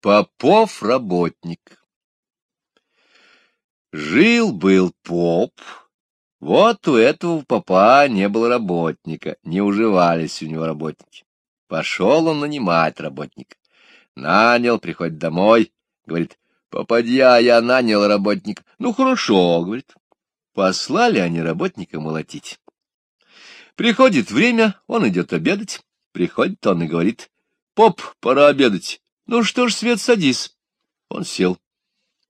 Попов работник. Жил-был поп, вот у этого попа не было работника, не уживались у него работники. Пошел он нанимать работника. Нанял, приходит домой, говорит, попадья, я нанял работника. Ну, хорошо, говорит. Послали они работника молотить. Приходит время, он идет обедать. Приходит он и говорит, поп, пора обедать. Ну что ж, Свет, садись. Он сел.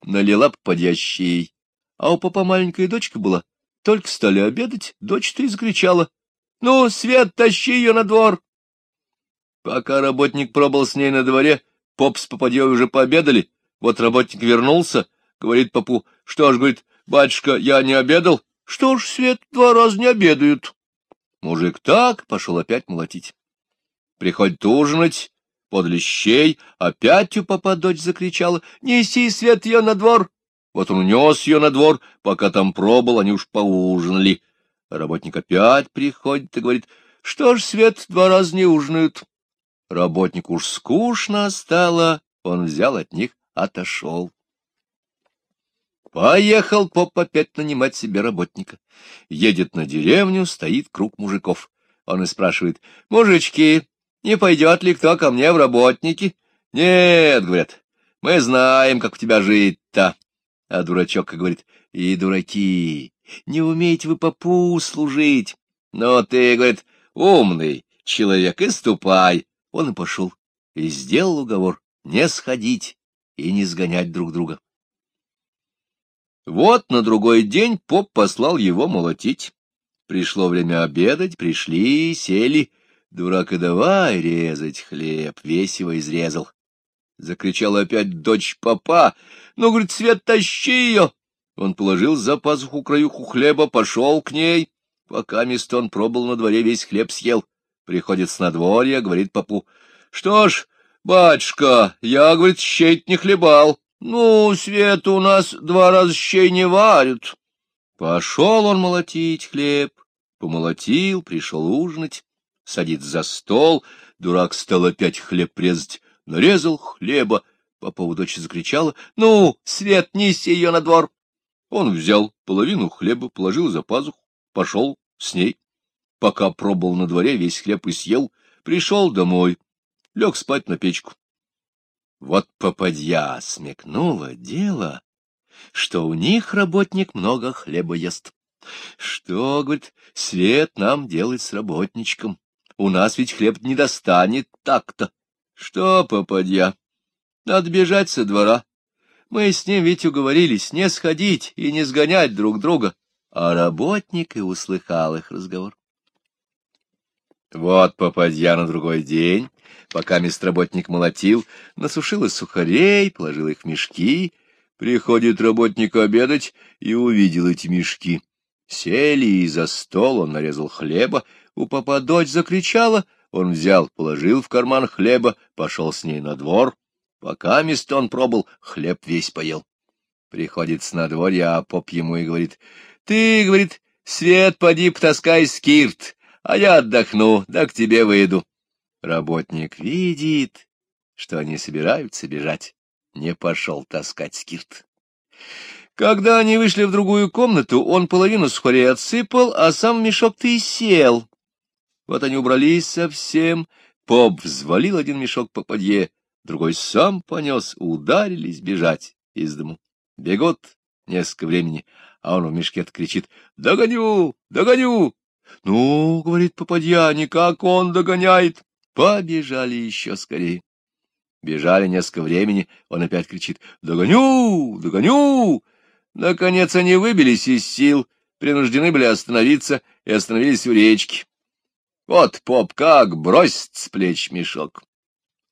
Налила попадья щей. А у папа маленькая дочка была. Только стали обедать, дочь-то и закричала. — Ну, Свет, тащи ее на двор! Пока работник пробыл с ней на дворе, поп с попадьей уже пообедали. Вот работник вернулся, говорит попу, что ж, говорит, батюшка, я не обедал. Что ж, Свет, два раза не обедают. Мужик так пошел опять молотить. Приходит ужинать, подали щей, опять у дочь закричала, неси, Свет, ее на двор. Вот он унес ее на двор, пока там пробыл, они уж поужинали. Работник опять приходит и говорит, что ж, Свет, два раза не ужинают. Работнику уж скучно стало, он взял от них, отошел. Поехал поп опять нанимать себе работника. Едет на деревню, стоит круг мужиков. Он и спрашивает, мужички, не пойдет ли кто ко мне в работники? Нет, говорят, мы знаем, как у тебя жить-то. А дурачок говорит, и дураки, не умеете вы попу служить. Но ты, говорит, умный человек, и ступай. Он и пошел, и сделал уговор не сходить и не сгонять друг друга. Вот на другой день поп послал его молотить. Пришло время обедать, пришли, сели. Дурак и давай резать хлеб, весь его изрезал. Закричала опять дочь папа. Ну, говорит, Свет, тащи ее. Он положил за пазуху краюху хлеба, пошел к ней. Пока мест он пробыл на дворе, весь хлеб съел. Приходит с надворья, говорит папу. Что ж, батюшка, я, говорит, щей не хлебал. Ну, Свет у нас два раза щей не варят. Пошел он молотить хлеб, помолотил, пришел ужинать, садится за стол, дурак стал опять хлеб резать нарезал хлеба. Попова дочь закричала, — Ну, Свет, неси ее на двор. Он взял половину хлеба, положил за пазуху, пошел с ней. Пока пробовал на дворе, весь хлеб и съел, пришел домой, лег спать на печку. Вот попадья смекнула дело, что у них работник много хлеба ест. Что, говорит, Свет нам делать с работничком? У нас ведь хлеб не достанет так-то. Что, попадья, надо бежать со двора. Мы с ним ведь уговорились не сходить и не сгонять друг друга. А работник и услыхал их разговор. Вот попадья на другой день, пока работник молотил, насушила сухарей, положил их в мешки. Приходит работник обедать и увидел эти мешки. Сели и за стол он нарезал хлеба, у папа дочь закричала — он взял, положил в карман хлеба, пошел с ней на двор. Пока мест он пробыл, хлеб весь поел. Приходит с надворья, а поп ему и говорит, — Ты, — говорит, — свет поди потаскай скирт, а я отдохну, да к тебе выйду. Работник видит, что они собираются бежать, не пошел таскать скирт. Когда они вышли в другую комнату, он половину сухарей отсыпал, а сам мешок-то и сел. Вот они убрались совсем, поп взвалил один мешок по подье, другой сам понес, ударились бежать из дому. Бегут несколько времени, а он в мешке кричит «Догоню! Догоню!» «Ну, — говорит попадья, — никак он догоняет!» Побежали еще скорее. Бежали несколько времени, он опять кричит «Догоню! Догоню!» Наконец они выбились из сил, принуждены были остановиться и остановились у речки. Вот поп как бросит с плеч мешок.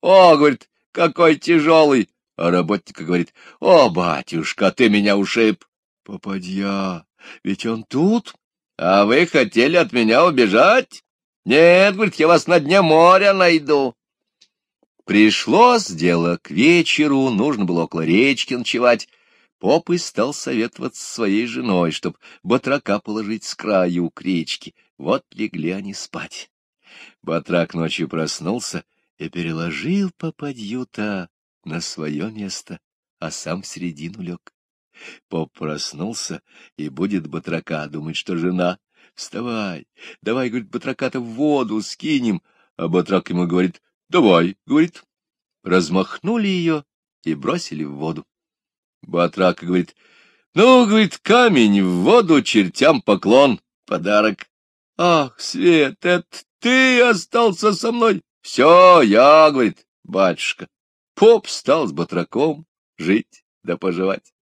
О, говорит, какой тяжелый. А работник говорит, о, батюшка, ты меня ушиб. Попадья, ведь он тут. А вы хотели от меня убежать? Нет, говорит, я вас на дне моря найду. Пришлось дело к вечеру, нужно было около речки ночевать. Поп и стал советоваться своей женой, чтоб батрака положить с краю к речке. Вот легли они спать. Батрак ночью проснулся и переложил попадью-то на свое место, а сам в середину лег. Поп проснулся и будет батрака, думает, что жена. Вставай, давай, говорит, батрака-то в воду скинем. А батрак ему говорит, давай, говорит. Размахнули ее и бросили в воду. Батрак говорит, ну, говорит, камень в воду, чертям поклон, подарок. Ах, Свет, это ты остался со мной? Все, я, говорит, батюшка. Поп стал с батраком жить да поживать.